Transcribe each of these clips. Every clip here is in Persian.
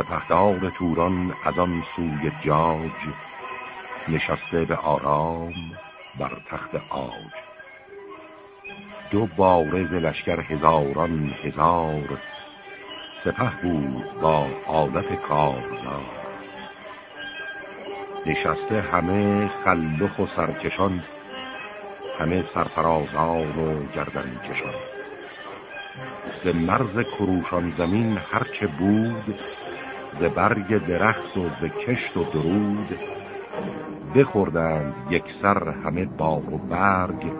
سپهدار توران از آن سوی جاج نشسته به آرام بر تخت آج دو بارز لشکر هزاران هزار سپه بود با عادت کارزار. نشسته همه خلخ و سرکشان همه سرفرازان و گردن کشان ز مرز کروشان زمین هرچه بود ز برگ درخت و ز کشت و درود بخوردند یک سر همه باغ و برگ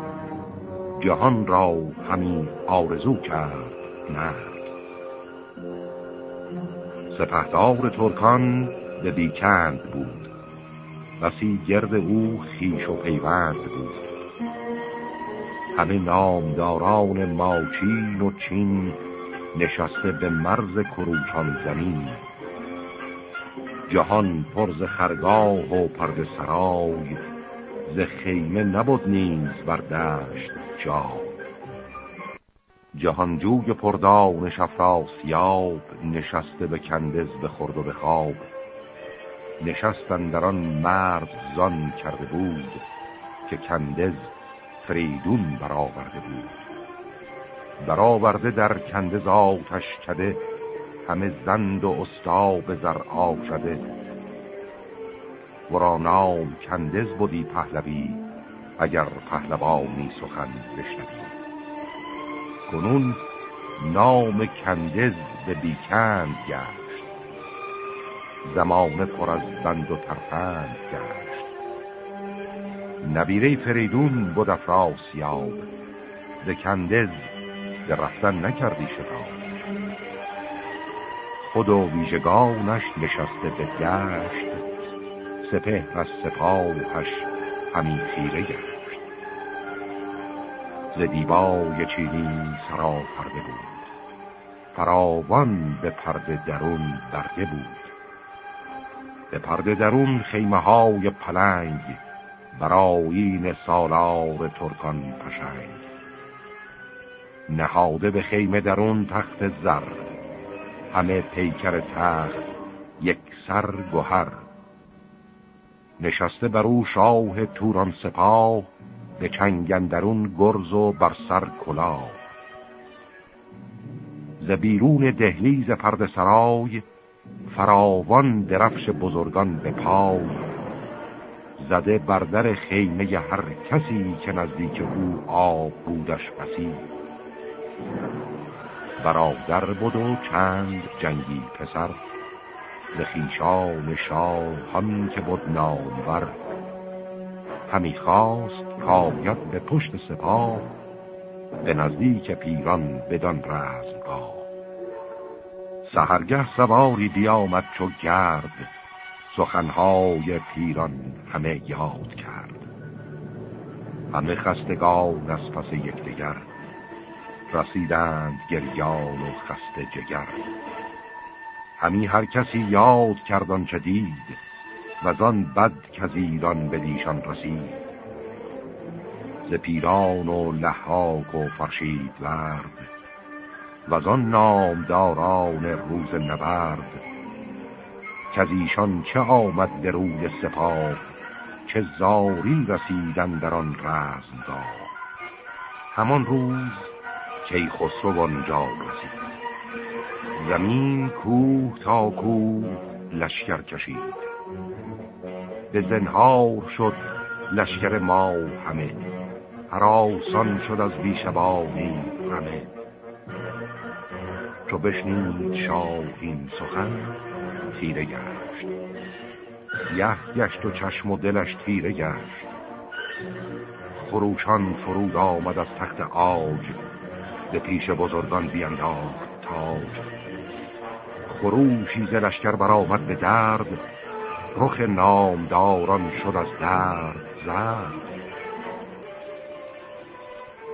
جهان را همین آرزو کرد مرد. سپهدار ترکان به بیکند بود. بسی گرد او خیش و پیوند بود. همه نامداران ماچین و چین نشسته به مرز کروچان زمین. جهان پرز خرگاه و پرد سرای ز خیمه نبود نیز بر دشت جا جهانجوی پردان افراسیاب نشسته به کندز به خورد و به خواب. نشستن در آن مرد زان کرده بود که کندز فریدون برآورده بود. برآورده در کندز آتش کده همه زند و استاب زر آشده. ورا نام کندز بودی پهلوی اگر پهلوانی سخن بشنوی. کنون نام کندز به بیکند گشت زمان پر از بند و ترفند گشت. نبیره فریدون بود افراسیاب به کندز به رفتن نکردی شتاب. خود و ویژگانش نشسته به گشت سپه و سپاهش همین خیره گشت. ز دیبای چینی سرا پرده بود فراوان به پرده درون برده بود. به پرده درون خیمه های پلنگ برایین سالار ترکان پشنگ. نهاده به خیمه درون تخت زر همه پیکر تخت یک سر گوهر نشسته بر او شاه توران سپاه به چنگندرون گرز و بر سر کلاه. ز بیرون دهلیز پرد سرای فراوان درفش بزرگان به پای. زده بر خیمه هر کسی که نزدیک او آب بودش بسی. برادر بود و چند جنگی پسر ز خیشان شاه هم که بود نامور. همی خواست کاید به پشت سپاه به نزدیک پیران بدان رزمگاه. سهرگه سواری بیامد چو گرد سخنهای پیران همه یاد کرد. همه خستگان از پس یکدیگر رسیدند گریان و خسته جگر. همی هر کسی یاد کردان چه دید و آن بد که ایران به دیشان رسید. ز پیران و لحاک و فرشید ورد و آن نامداران روز نبرد که ایشان چه آمد به روی سپاه چه زاری رسیدن در آن رزمگاه همان روز که خسرو آنجا رسید زمین کوه تا کوه لشکر کشید. به زنهار شد لشکر ما همه. هراسان شد از بیشبانی همه. چو بشنید شاه این سخن تیره گشت. یه گشت و چشم و دلش تیره گشت. خروشان فرود آمد از تخت آج. به پیش بزرگان بیانداخت تاج خروشی ز لشکر برآمد به درد رخ نامداران شد از درد زرد.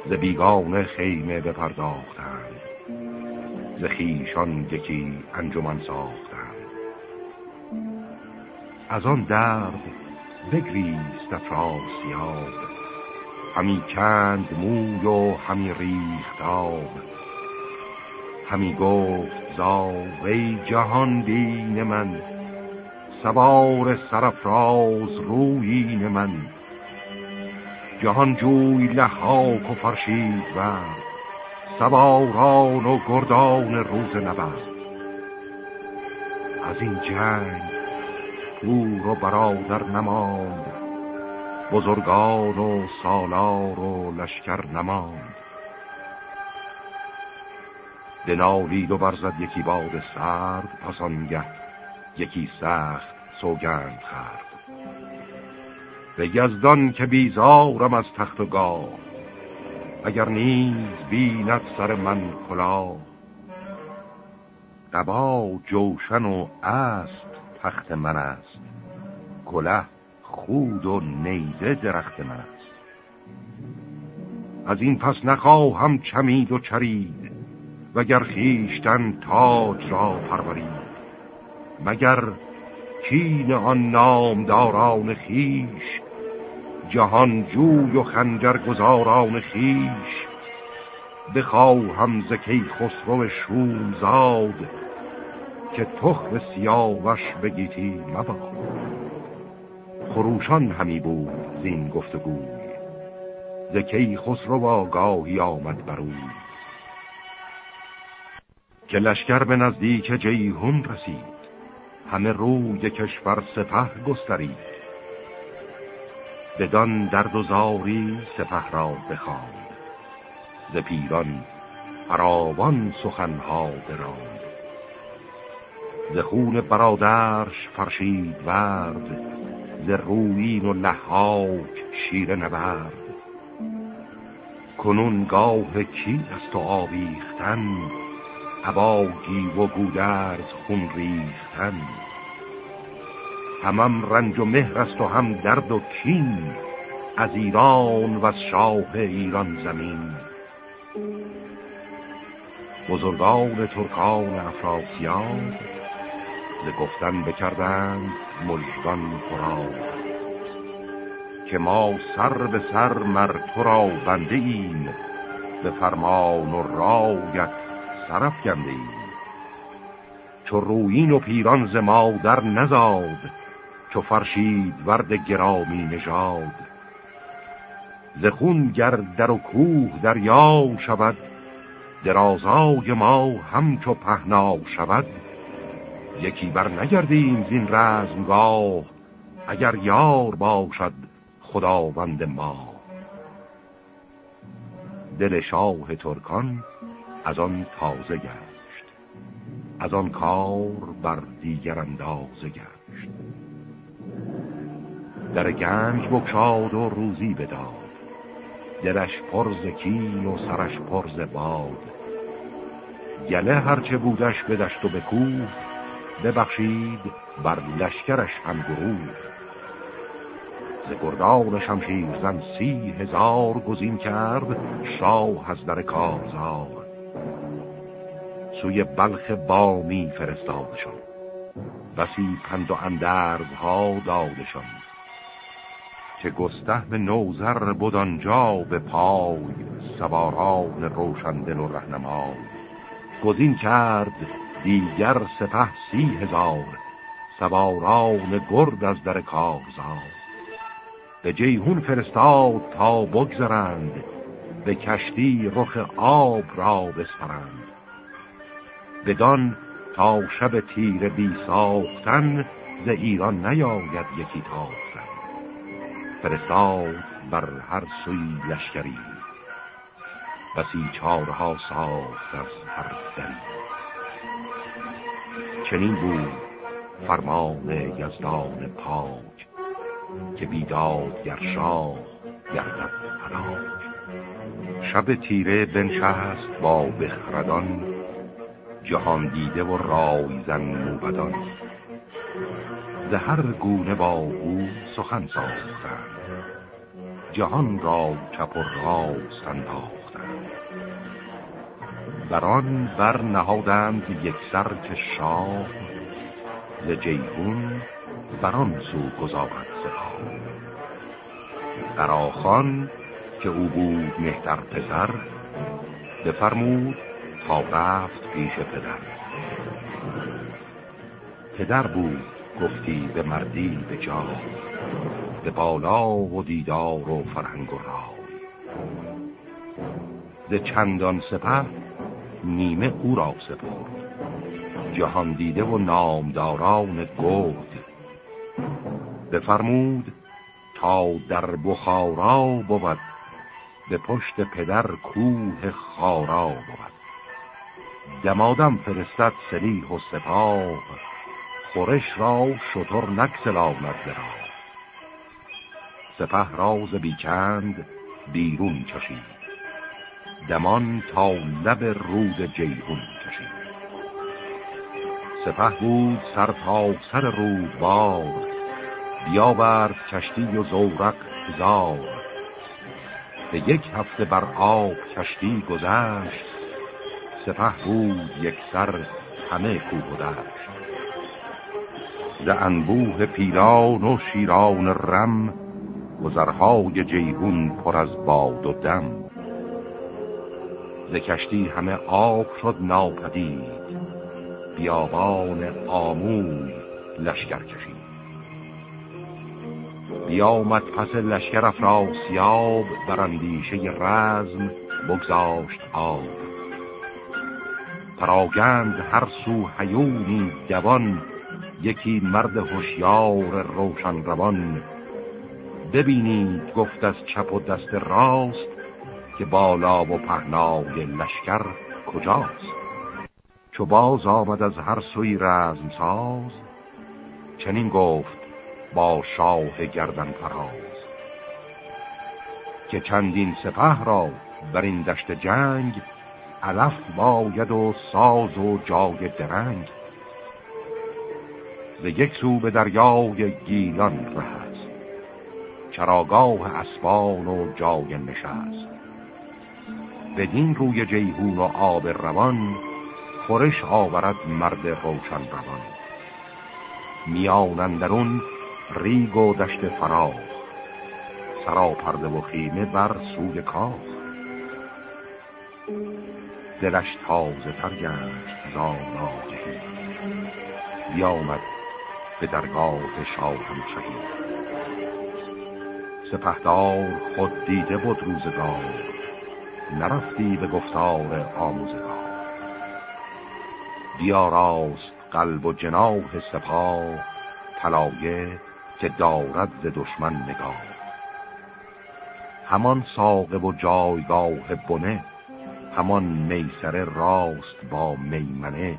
ز بیگانه خیمه بپرداختند ز خیشان یکی انجمن ساختند. از آن درد بگریست افراسیاب همی کند موی و همی ریخت آب. همی گفت یزدا وی جهان بین من سوار سرفراز رویین من. جهان جوی لحاک و فرشید و سواران و گردان روز نبرد. از این جنگ پور و برادر نماند. بزرگان و سالار و لشکر نماند دنالید و برزد یکی باد سرد پسانگه یکی سخت سوگند خرد به یزدان که بیزارم از تخت و گاه اگر نیز بیند سر من کلا قبا جوشن و اسب تخت من است کله خود و نیزه درخت من است. از این پس نخواهم چمید و چرید وگر خیشتن تاج را پرورید. مگر کین آن نامداران خیش جهان جوی و خنجر گذاران خیش بخواهم زکی خسرو شوم زاد که تخم سیاوش بگیتی مباد. خروشان همی بود زین گفتگوی. زکی خسرو آگاهی آمد بروی که لشکر به نزدیک جیهون رسید. همه روی کشور سپه گسترید. بدان درد و زاری سپه را بخواند. ز پیران فراوان سخنها براند. ز خون برادرش فرشید ورد ز روین و لحاک شیر نبرد. کنون گاه کی است و آویختن هواگی و گودرز خون ریختن. همم رنج و مهر است و هم درد و کین از ایران و از شاه ایران زمین. بزرگان ترکان افراسیان ز گفتن بکردند ملگان پرا. که ما سر به سر مر تو را بنده ایم به فرمان و رایت سرف گنده ایم چو روین و پیران ز ما در نزاد چو فرشید ورد گرامی نژاد. ز خون گر در و کوه دریا شود درازای ما همچو پهنا شود. یکی بر نگردیم زین رزمگاه اگر یار باشد خداوند ما. دل شاه ترکان از آن تازه گشت از آن کار بر دیگر اندازه گشت. در گنج بکشاد و روزی بداد دلش پرز کین و سرش پرز باد. گله هرچه بودش بدشت و بکوه ببخشید بر لشکرش هم گروه ز گردان شمشیر زن سی هزار گزین کرد شاه از در کارزار. سوی بلخ بامی فرستادشان بسی پند و اندرزها دادشان. که گسته نوزر بود آنجا به پای سواران روشندل و رهنمای. گزین کرد دیگر سپه سی هزار سواران گرد از در کارزار. به جیهون فرستاد تا بگذرند به کشتی رخ آب را بسپرند. بدان تا شب تیر بی ساختن ز ایران نیاید یکی تاختن. فرستاد بر هر سوی لشکری بسی چارها ساخت از هر دری. چنین بود فرمان یزدان پاک که بیداد گر شاه گردد هلاک شب تیره بنشست با بخردان جهان دیده و رایزن موبدان ز هر گونه با او سخن ساختند جهان را چپ و راست انداختند بران بر نهادند یک سر که شاه ز جیهون بران سو گذارد قراخان که او بود مهتر پسر بفرمود تا رفت پیش پدر. پدر بود گفتی به مردی به جا به بالا و دیدار و فرهنگ و رای. ز چندان سپه نیمه او را سپرد. جهان دیده و نامداران گرد بفرمود تا در بخارا بود به پشت پدر کوه خارا بود. دمادم فرستد سلیح و سپاه خورش را شطور نکسلاند را سپه راز بیچند بیرون چشید. دمان تا لب رود جیهون کشید. سپه بود سر تا سر رود بار بیاورد کشتی و زورق هزار به یک هفته بر آب کشتی گذشت سپه بود یک سر همه کوه دشت ز انبوه پیران و شیران رم گذرهای جیهون پر از باد و دم. ز کشتی همه آب شد ناپدید. بیابان آموی لشکر کشید. بیامد پس لشکر افراسیاب بر اندیشه رزم بگذاشت آب. پراگند هر سو حیونی دوان یکی مرد هوشیار روشن روان. ببینید گفت از چپ و دست راست که بالا و پهنای لشکر کجاست؟ چو باز آمد از هر سوی رزم ساز چنین گفت با شاه گردن فراز. که چندین سپه را بر این دشت جنگ علف باید و ساز و جای درنگ. ز یک سو به دریای گیلان رهست چراگاه اسبان و جای نشست. بدین روی جیهون و آب روان خورش آورد مرد روشن روان. میانندرون ریگ و دشت فراخ سرا پرده و خیمه بر سوی کاخ. دلش تازه تر گشت زاناگهی بیامد به درگاه شاهم شهید سپهدار خود دیده بود روزگار نرفتی به گفتار آموزگار. بیاراست قلب و جناح سپاه پلایه که دارد ز دشمن نگاه. همان ساقه و جایگاه بنه همان میسر راست با میمنه.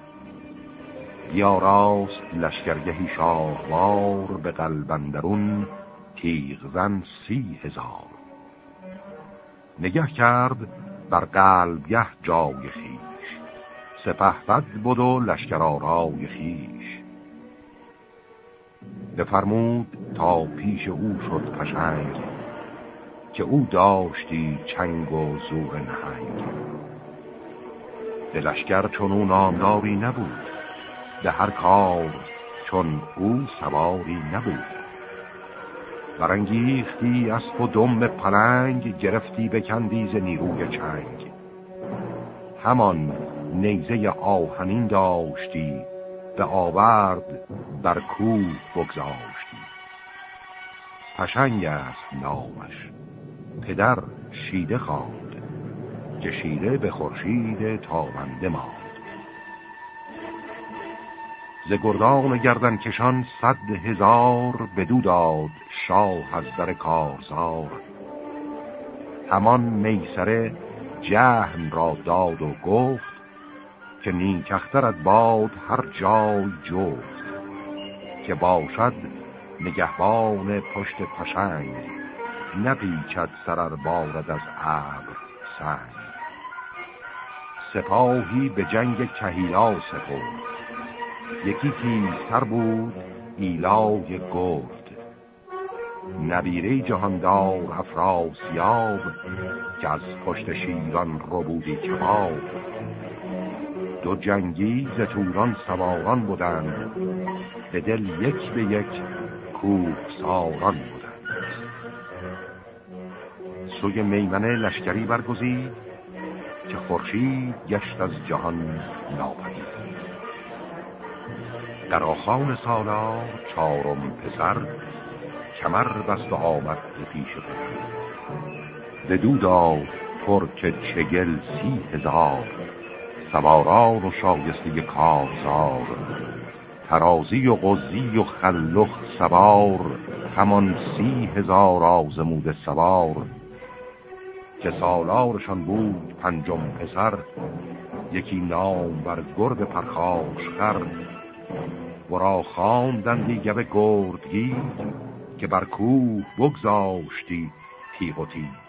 یا راست لشکرگهی شاهوار به قلبندرون تیغزن سی هزار. نگه کرد بر قلبگه جای خیش سپه بد بود و لشکر آرای خیش بفرمود تا پیش او شد پشنگ که او داشتی چنگ و زور نهنگ. دلشگر چون او نامداری نبود به هر کار چون او سواری نبود. برانگیختی اسب و دم پلنگ گرفتی به کندیز نیروی چنگ. همان نیزه آهنین داشتی به آورد بر کوه بگذاشتی. پشنگ است نامش پدر شیده خواند که شیده به خورشید تابنده ماند. ز گردان گردن کشان صد هزار بدو داد شاه از در کارزار. همان میسره جهن را داد و گفت که نیکخترت باد هر جای جفت که باشد نگهبان پشت پشنگ نپیچد سرر بارد از ابر سنگ. سپاهی به جنگ کهیلا سپرد یکی تیزتر بود ایلای گفت. نبیره جهاندار افراسیاب که از پشت شیران رو بودی کباب. دو جنگی ز توران سواران بودند. به دل یک به یک کوه ساران بودند. سوی میمنه لشکری برگزید که خورشید گشت از جهان ناپدید. در آخان سالار چارم پسر کمر بست و آمد به پیش پدر دو داد ترک چگل سی هزار سواران و شایسته کارزار ترازی و قضی و خلخ سوار همان سی هزار آزمود سوار. که سالارشان بود پنجم پسر یکی نام بر گرد پرخاش خر. ورا خواندندی گوه گردگی که بر کوه بگذاشتی تیغ و تیغ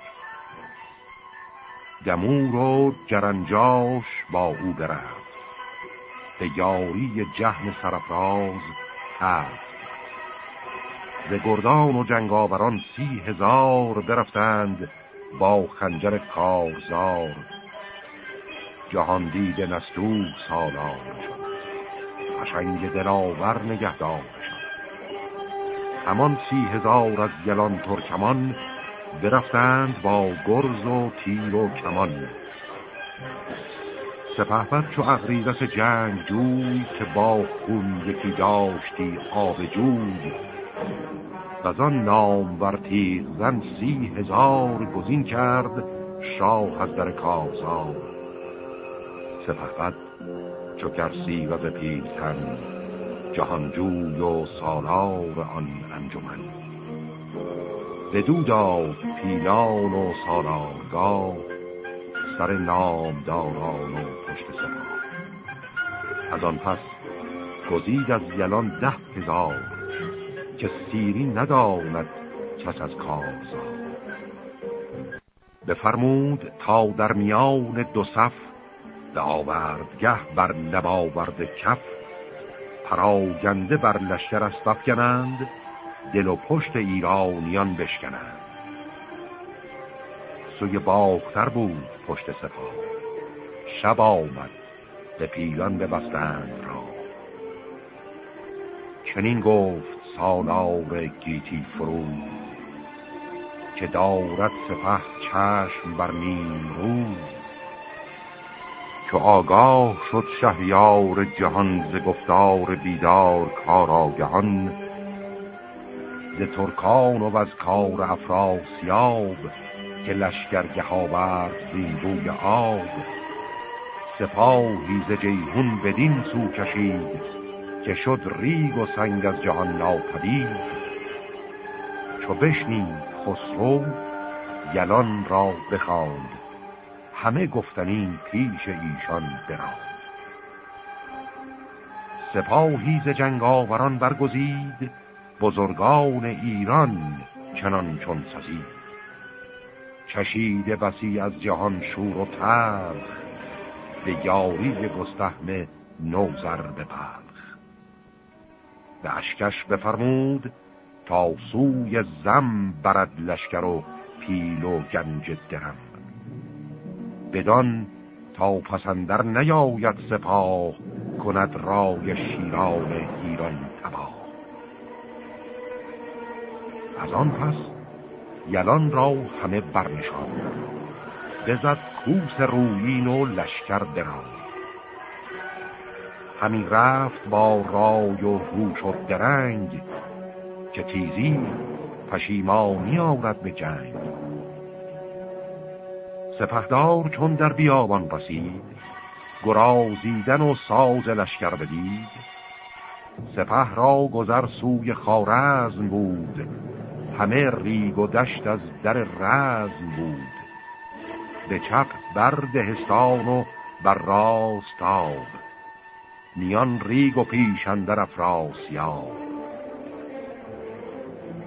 دمور و جرنجاش با او برفت. به یاری جهن سرفراز هفت به گردان و جنگاوران سی هزار برفتند با خنجر کارزار. جهان دیده نستو سالار. شد پشنگ دلاور نگهدار شد همان سی هزار از گلان ترکمان برفتند با گرز و تیر و کمان. سپهبد چو اغریزس جنگ جوی که با خون یکی داشتی آب جوی. و آن نام بر زن سی هزار گزین کرد شاه از در کازار سپهبد چو کرسی و به پیلتن جهانجوی و سالار آن انجمن. به داد پیلان و سالارگاه سر نامداران و پشت سپاه. از آن پس گزید از یلان ده هزار که سیری نداند کس از کارزار. بفرمود تا در میان دو صف به آوردگه بر لب کف پراگنده بر لشکر است افکنند دل و پشت ایرانیان بشکنند. سوی باختر بود پشت سپاه شب آمد به پیلان ببستند را. چنین گفت سالار گیتی فرو که دارد سپه چشم بر نیم روز که آگاه شد شهریار جهان ز گفتار بیدار کار آگهان ز ترکان و از کار افراسیاب که لشکرگه آورد زیبوی آب. سپاهی ز جیهون بدین سو کشید که شد ریگ و سنگ از جهان ناپدید. چو بشنید خسرو یلان را بخواند. همه گفتنی پیش ایشان براند سپاهی ز جنگ آوران برگزید بزرگان ایران چنان چون سزید. چشیده بسی از جهان شور و ترخ به یاری گستهم نوزر به پرخ به اشکش بفرمود تا سوی زم برد لشکر و پیل و گنج درم. بدان تا پسندر نیاید سپاه کند رای شیران ایران تباه. از آن پس یلان را همه برنشان بزد کوس رویین و لشکر دران همین رفت با رای و هوش و درنگ که تیزی پشیمانی آورد به جنگ. سپهدار چون در بیابان رسید گرازیدن و ساز لشکر بدید. سپه را گذر سوی خارزم بود همه ریگ و دشت از در رزم بود. به چپ بر دهستان و بر راست آب میان ریگ و پیشن در افراسیاب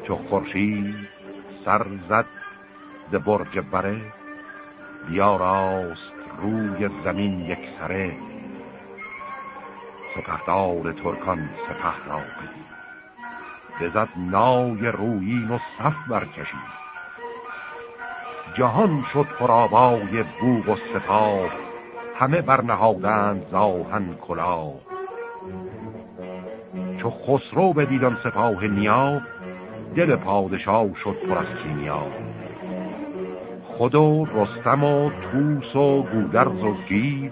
چو خورشید سر زد ز برج بره بیاراست روی زمین یک سره سپهدار ترکان سپه را بدید. بزد نای رویین و صف برکشید. جهان شد پرابای بوغ و سپاه همه برنهادند زاهن کلا چو خسرو بدیدن سپاه نیا دل پادشاه شد پر از خود و رستم و توس و گودرز و گیو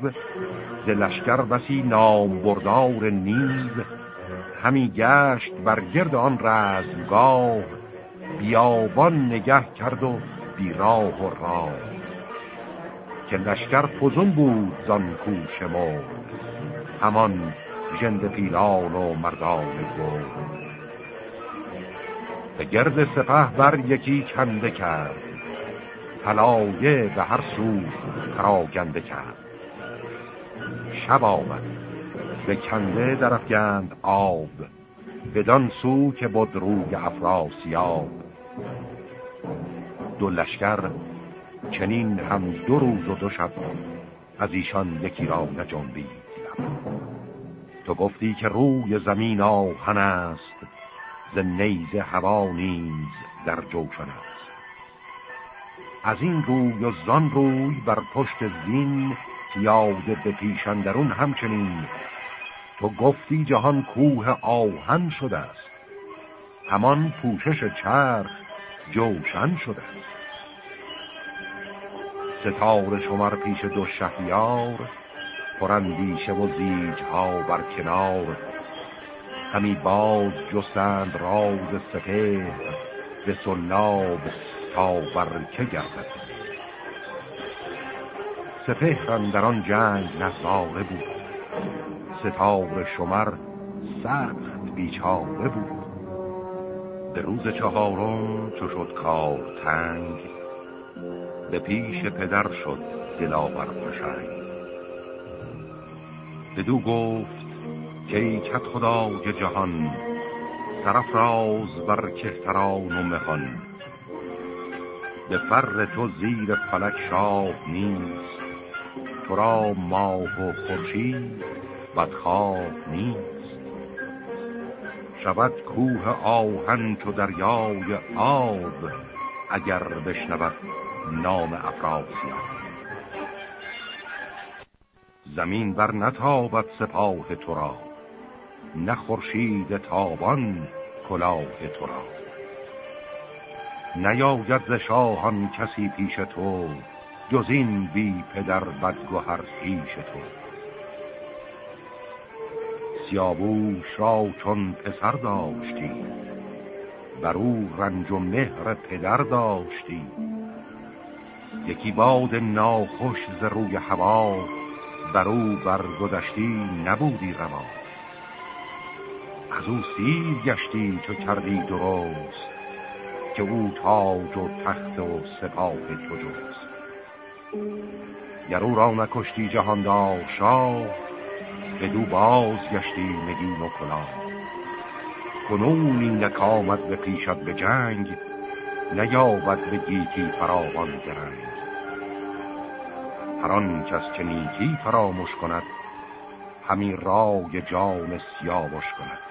ز لشکر بسی نام بردار نیو همی گشت بر گرد آن رزمگاه بیابان نگه کرد و بیراه و راه. که لشکر فزون بود زان کوش همان جند پیلان و مردان گرد به گرد سپه بر یکی کنده کرد طلایه به هر سو پراگنده کرد. شب آمد. به کنده درفگند آب. بدان سو که بود روی افراسیاب دو لشکر چنین هم دو روز و دو شب از ایشان یکی را نجنبید. تو گفتی که روی زمین آهن است. ز نیز هوا نیز در جوشن است. از این روی و زان روی بر پشت زین یاده به پیشندرون همچنین. تو گفتی جهان کوه آهن شده است. همان پوشش چرخ جوشن شده است. ستاره شمر پیش دو شهیار پرندیشه و زیج ها بر کنار. همی باز جستند راز سپه به سلاب تا بر که گردد سپهرن در آن جنگ نظاره بود. ستاره شمر سخت بیچاره بود. به روز چهارم چو شد کار تنگ به پیش پدر شد دلاور پشنگ بدو گفت که ای کت خدای جهان طرف راز بر کهتران و مهان. به فر تو زیر فلک شاه نیست. تو را ماه و خورشید بدخواه نیست. شود کوه آهن چو دریای آب اگر بشنود نام افراسیاب. زمین بر نتابد سپاه تو را نه خورشید تابان کلاه تو را نیاید ز شاهان کسی پیش تو جز این بی پدر بدگوهر پیش تو. سیابوش را چون پسر داشتی بر او رنج و مهر پدر داشتی. یکی باد ناخوش ز روی هوا بر او برگذشتی نبودی روا. از او سیر گشتی چو کردی درست که او تاج و تخت و سپاه تو جست. گر او را نکشتی جهاندار شاه به دو باز گشتی نگین و کلا کنون این نکامد به پیشت به جنگ نیابد به گیتی فراوان درنگ هر آن کس که نیکی فراموش کند همین رای جان سیاوش کند.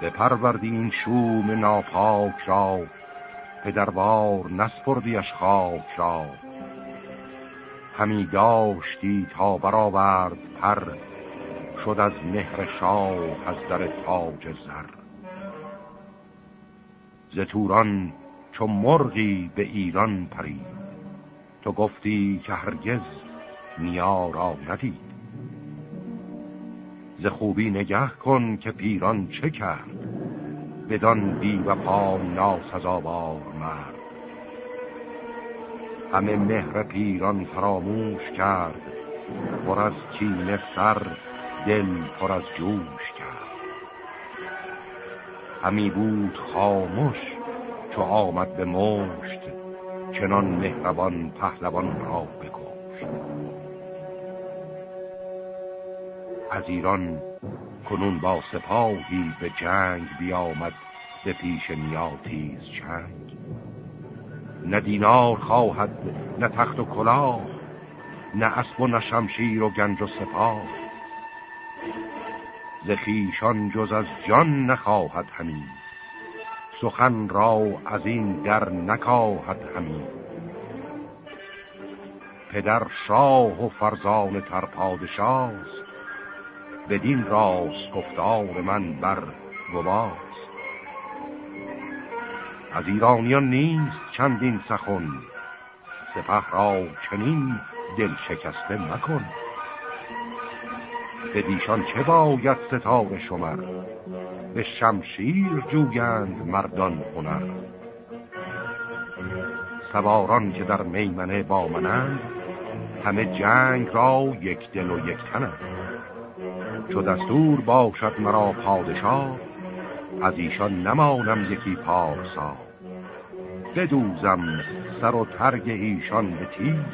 به پروردی این شوم ناپاک را پدروار نسپردیش خاک را. همی داشتی تا برآورد پر شد از مهر شاه از در تاج زر. ز توران چو مرغی به ایران پرید تو گفتی که هرگز نیا را ندید. ز خوبی نگه کن که پیران چه کرد؟ بدان بی و پا ناسزاوار مرد. همه مهر پیران فراموش کرد پر از کینه سر دل پر از جوش کرد. همی بود خاموش چو آمد به مشت چنان مهربان پهلوان را بکشت. از ایران کنون با سپاهی به جنگ بیامد به پیش نیاتیز چنگ. نه دینار خواهد نه تخت و کلاه نه اسب و نه شمشیر و گنج و سپاه. زخیشان جز از جان نخواهد همین سخن را از این در نکاهد همین پدر شاه و فرزان تر پادشاست بدین راست گفتار من بر گواست. از ایرانیان نیست چندین سخن سپه را چنین دل شکسته مکن. به دیشان چه باید ستاره شمر؟ به شمشیر جویند مردان هنر. سواران که در میمنه با منند همه جنگ را یک دل و یک تنند. چو دستور باشد مرا پادشاه از ایشان نمانم یکی پارسا. بدوزم سر و ترگ ایشان به تیر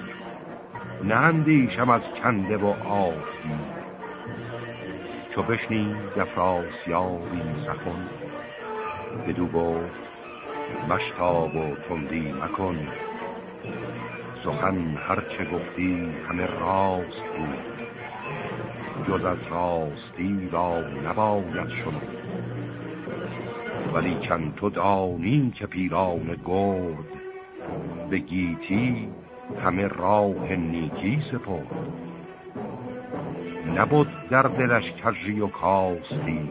نندیشم از کنده و آفی چو بشنی افراسیابی سخن بدو گفت مشتاب و تندی مکن. سخن هرچه گفتی همه راست بود. جز از راستی را نباید شنود ولی کن تو دانی که پیران گرد به گیتی همه راه نیکی سپرد. نبود در دلش کجی و کاستی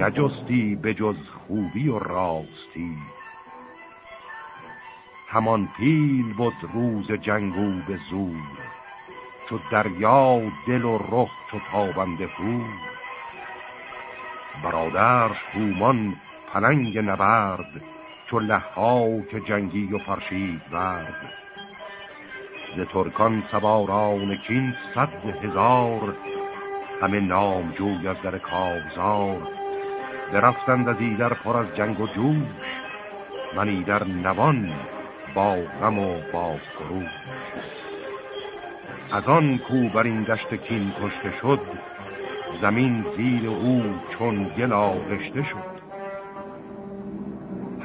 نجستی به جز خوبی و راستی. همان پیل بود روز جنگو به زور چو دریا دل و رخ چو تابنده پور برادرش هومان پلنگ نبرد چو لحها که جنگی و فرشید ورد ز ترکان سواران کین صد هزار همه نام جوی از در کابزار. برفتند از ایدر پر از جنگ و جوش من در نوان با غم و با فروش از آن کو بر این دشت کین کشته شد زمین زیر او چون گل آغشته شد.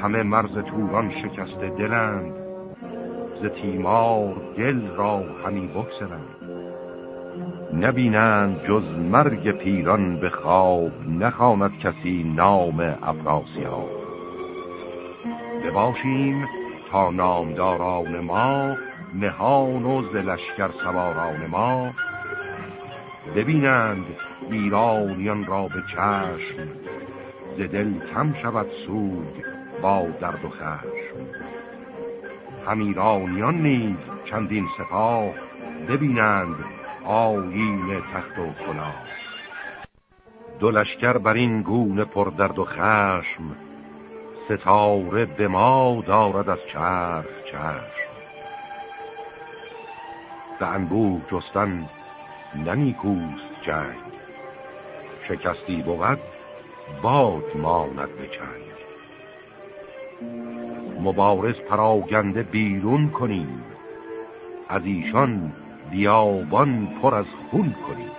همه مرز توران شکسته دلند ز تیمار دل را همی بکسرند نبینند جز مرگ پیران به خواب نخواند کسی نام افراسیاب. بباشیم تا نامداران ما نهان و زلشکر سواران ما. ببینند ایرانیان را به چشم ز دل کم شود سود با درد و خشم. هم ایرانیان نیز چندین سپاه ببینند آیین تخت و کلاه دو لشکر بر این گونه پر درد و خشم ستاره به ما دارد از چرخ چشم به انبوه جستن نمیکوست جنگ. شکستی بود باد ماند به چنگ. مبارز پراگنده بیرون کنیم از ایشان بیابان پر از خون کنیم.